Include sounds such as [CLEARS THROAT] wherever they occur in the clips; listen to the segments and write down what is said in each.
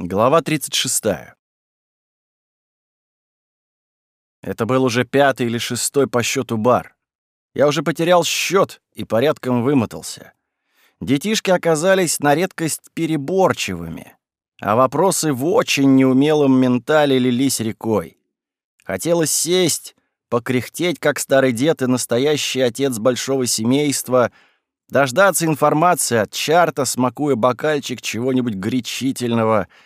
Глава 36. Это был уже пятый или шестой по счету бар. Я уже потерял счет и порядком вымотался. Детишки оказались на редкость переборчивыми, а вопросы в очень неумелом ментале лились рекой. Хотелось сесть, покряхтеть, как старый дед и настоящий отец большого семейства, дождаться информации от чарта, смакуя бокальчик чего-нибудь горячительного —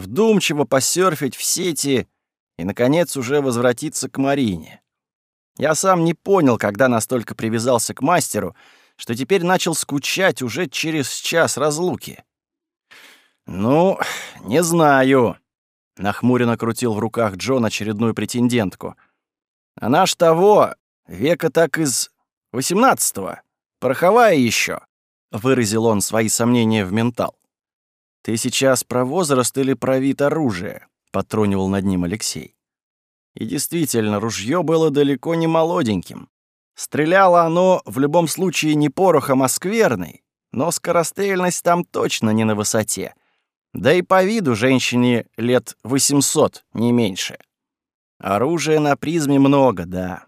вдумчиво посерфить в сети и, наконец, уже возвратиться к Марине. Я сам не понял, когда настолько привязался к мастеру, что теперь начал скучать уже через час разлуки. «Ну, не знаю», — нахмуренно крутил в руках Джон очередную претендентку. «Она ж того, века так из восемнадцатого, пороховая еще», — выразил он свои сомнения в ментал. «Ты сейчас про возраст или про вид оружия?» — потронивал над ним Алексей. И действительно, ружье было далеко не молоденьким. Стреляло оно в любом случае не порохом, а скверной, но скорострельность там точно не на высоте. Да и по виду женщине лет 800, не меньше. Оружия на призме много, да.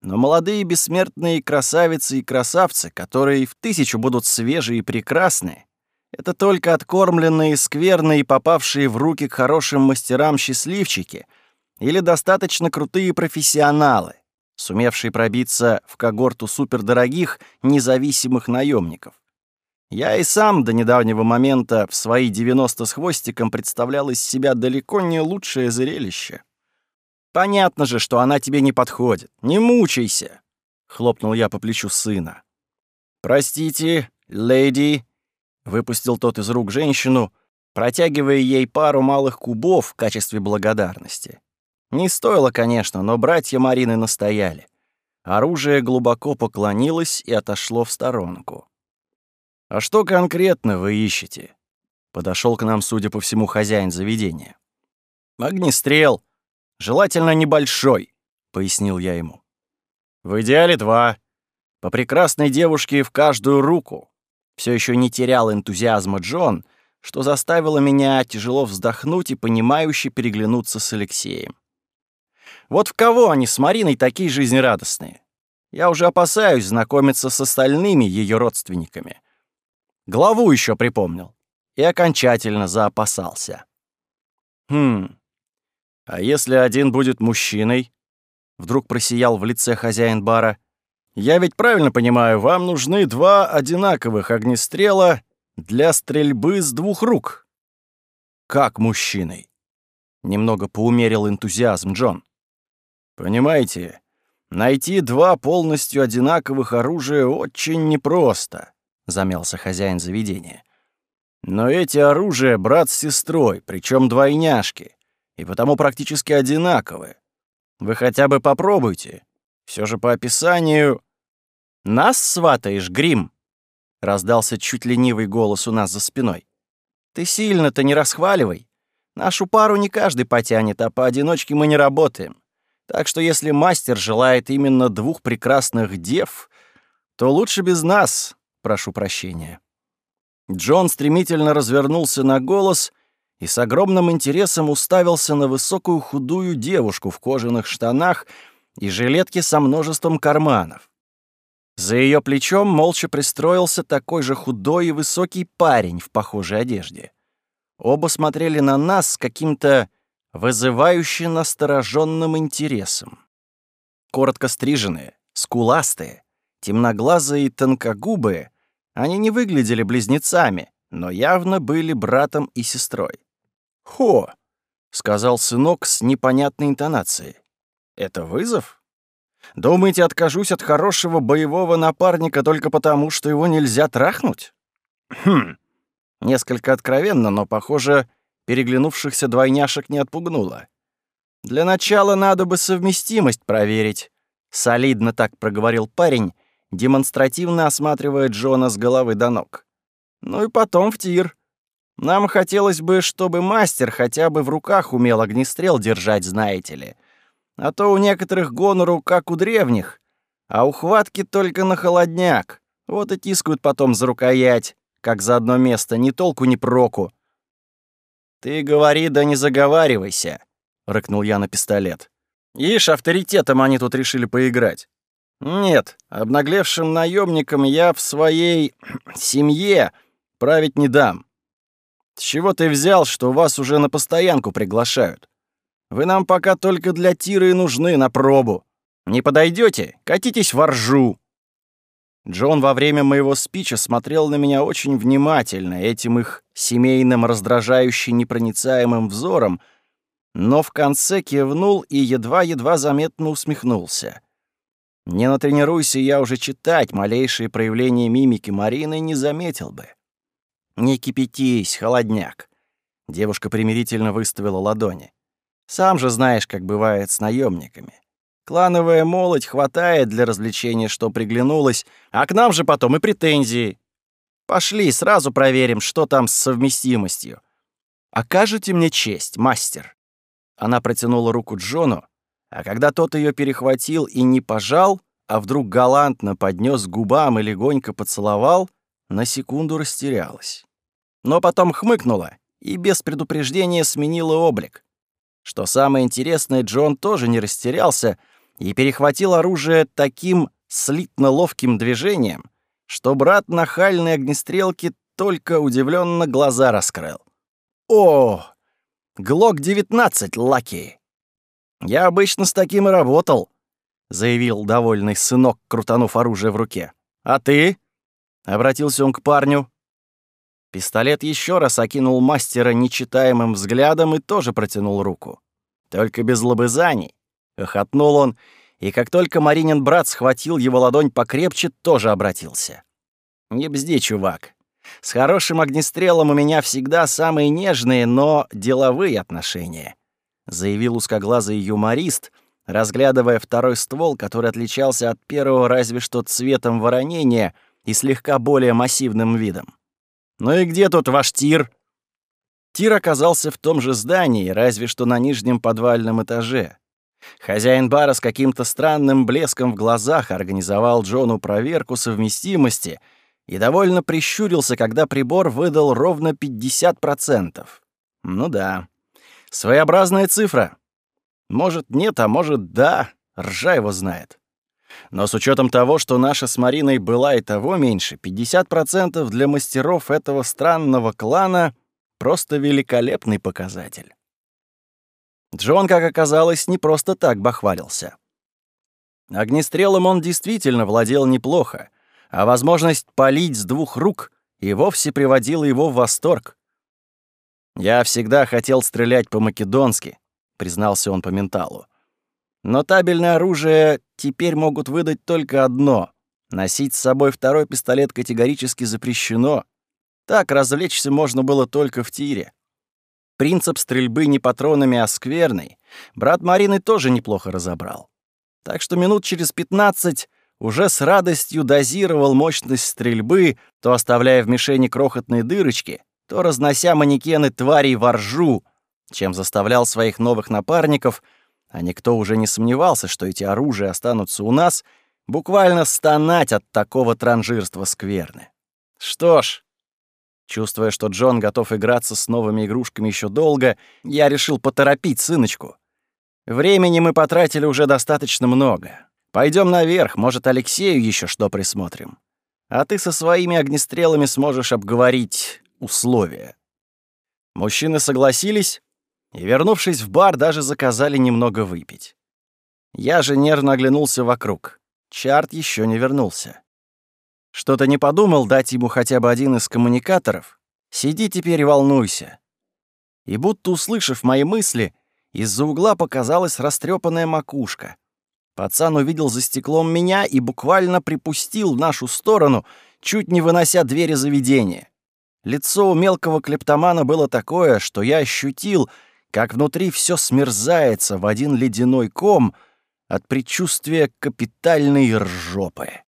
Но молодые бессмертные красавицы и красавцы, которые в тысячу будут свежие и прекрасные, это только откормленные, скверные попавшие в руки к хорошим мастерам счастливчики или достаточно крутые профессионалы, сумевшие пробиться в когорту супердорогих независимых наемников. Я и сам до недавнего момента в свои 90 с хвостиком представлял из себя далеко не лучшее зрелище. «Понятно же, что она тебе не подходит. Не мучайся!» — хлопнул я по плечу сына. «Простите, леди», Выпустил тот из рук женщину, протягивая ей пару малых кубов в качестве благодарности. Не стоило, конечно, но братья Марины настояли. Оружие глубоко поклонилось и отошло в сторонку. «А что конкретно вы ищете?» Подошел к нам, судя по всему, хозяин заведения. «Огнестрел. Желательно небольшой», — пояснил я ему. «В идеале два. По прекрасной девушке в каждую руку все еще не терял энтузиазма Джон, что заставило меня тяжело вздохнуть и понимающе переглянуться с Алексеем. Вот в кого они с Мариной такие жизнерадостные? Я уже опасаюсь знакомиться с остальными ее родственниками. Главу еще припомнил и окончательно заопасался. Хм, а если один будет мужчиной? Вдруг просиял в лице хозяин бара — я ведь правильно понимаю, вам нужны два одинаковых огнестрела для стрельбы с двух рук. Как мужчиной? Немного поумерил энтузиазм Джон. Понимаете, найти два полностью одинаковых оружия очень непросто, замялся хозяин заведения. Но эти оружия брат с сестрой, причем двойняшки, и потому практически одинаковые. Вы хотя бы попробуйте. Все же по описанию... «Нас сватаешь, Грим?» — раздался чуть ленивый голос у нас за спиной. «Ты сильно-то не расхваливай. Нашу пару не каждый потянет, а поодиночке мы не работаем. Так что если мастер желает именно двух прекрасных дев, то лучше без нас, прошу прощения». Джон стремительно развернулся на голос и с огромным интересом уставился на высокую худую девушку в кожаных штанах и жилетке со множеством карманов. За ее плечом молча пристроился такой же худой и высокий парень в похожей одежде. Оба смотрели на нас с каким-то вызывающе настороженным интересом. Коротко стриженные, скуластые, темноглазые и тонкогубые, они не выглядели близнецами, но явно были братом и сестрой. «Хо!» — сказал сынок с непонятной интонацией. «Это вызов?» Думаете, откажусь от хорошего боевого напарника только потому, что его нельзя трахнуть? Хм. Несколько откровенно, но, похоже, переглянувшихся двойняшек не отпугнуло. Для начала надо бы совместимость проверить. Солидно так проговорил парень, демонстративно осматривая Джона с головы до ног. Ну и потом в тир. Нам хотелось бы, чтобы мастер хотя бы в руках умел огнестрел держать, знаете ли. А то у некоторых гонору, как у древних, а ухватки только на холодняк. Вот и тискают потом за рукоять, как за одно место, ни толку, ни проку. «Ты говори, да не заговаривайся», — рыкнул я на пистолет. «Ишь, авторитетом они тут решили поиграть. Нет, обнаглевшим наемникам я в своей [CLEARS THROAT] семье править не дам. С чего ты взял, что вас уже на постоянку приглашают? Вы нам пока только для тира и нужны на пробу. Не подойдете? Катитесь в ржу. Джон во время моего спича смотрел на меня очень внимательно, этим их семейным раздражающе непроницаемым взором, но в конце кивнул и едва-едва заметно усмехнулся. Не натренируйся я уже читать, малейшие проявления мимики Марины не заметил бы. «Не кипятись, холодняк!» Девушка примирительно выставила ладони. «Сам же знаешь, как бывает с наемниками. Клановая молоть хватает для развлечения, что приглянулось, а к нам же потом и претензии. Пошли, сразу проверим, что там с совместимостью. Окажете мне честь, мастер». Она протянула руку Джону, а когда тот ее перехватил и не пожал, а вдруг галантно поднес к губам и легонько поцеловал, на секунду растерялась. Но потом хмыкнула и без предупреждения сменила облик. Что самое интересное, Джон тоже не растерялся и перехватил оружие таким слитно ловким движением, что брат нахальной огнестрелки только удивленно глаза раскрыл. «О, Глок-19, Лаки!» «Я обычно с таким и работал», — заявил довольный сынок, крутанув оружие в руке. «А ты?» — обратился он к парню. Пистолет еще раз окинул мастера нечитаемым взглядом и тоже протянул руку. Только без лобызаний. Охотнул он, и как только Маринин брат схватил его ладонь покрепче, тоже обратился. «Не бзди, чувак. С хорошим огнестрелом у меня всегда самые нежные, но деловые отношения заявил узкоглазый юморист, разглядывая второй ствол, который отличался от первого разве что цветом воронения и слегка более массивным видом. «Ну и где тут ваш тир?» Тир оказался в том же здании, разве что на нижнем подвальном этаже. Хозяин бара с каким-то странным блеском в глазах организовал Джону проверку совместимости и довольно прищурился, когда прибор выдал ровно 50%. Ну да, Своеобразная цифра. Может, нет, а может, да. Ржа его знает. Но с учетом того, что наша с Мариной была и того меньше, 50% для мастеров этого странного клана — просто великолепный показатель. Джон, как оказалось, не просто так бахвалился. Огнестрелом он действительно владел неплохо, а возможность палить с двух рук и вовсе приводила его в восторг. «Я всегда хотел стрелять по-македонски», — признался он по менталу. «Но табельное оружие теперь могут выдать только одно. Носить с собой второй пистолет категорически запрещено. Так развлечься можно было только в тире. Принцип стрельбы не патронами, а скверный. Брат Марины тоже неплохо разобрал. Так что минут через пятнадцать уже с радостью дозировал мощность стрельбы, то оставляя в мишени крохотные дырочки, то разнося манекены тварей во ржу, чем заставлял своих новых напарников, а никто уже не сомневался, что эти оружия останутся у нас, буквально стонать от такого транжирства скверны. Что ж, чувствуя, что Джон готов играться с новыми игрушками еще долго, я решил поторопить сыночку. Времени мы потратили уже достаточно много. Пойдем наверх, может, Алексею еще что присмотрим. А ты со своими огнестрелами сможешь обговорить условия. Мужчины согласились и, вернувшись в бар, даже заказали немного выпить. Я же нервно оглянулся вокруг. Чарт еще не вернулся. Что-то не подумал дать ему хотя бы один из коммуникаторов? Сиди теперь и волнуйся. И будто услышав мои мысли, из-за угла показалась растрепанная макушка. Пацан увидел за стеклом меня и буквально припустил в нашу сторону, чуть не вынося двери заведения. Лицо у мелкого клептомана было такое, что я ощутил, как внутри все смерзается в один ледяной ком от предчувствия капитальной ржопы.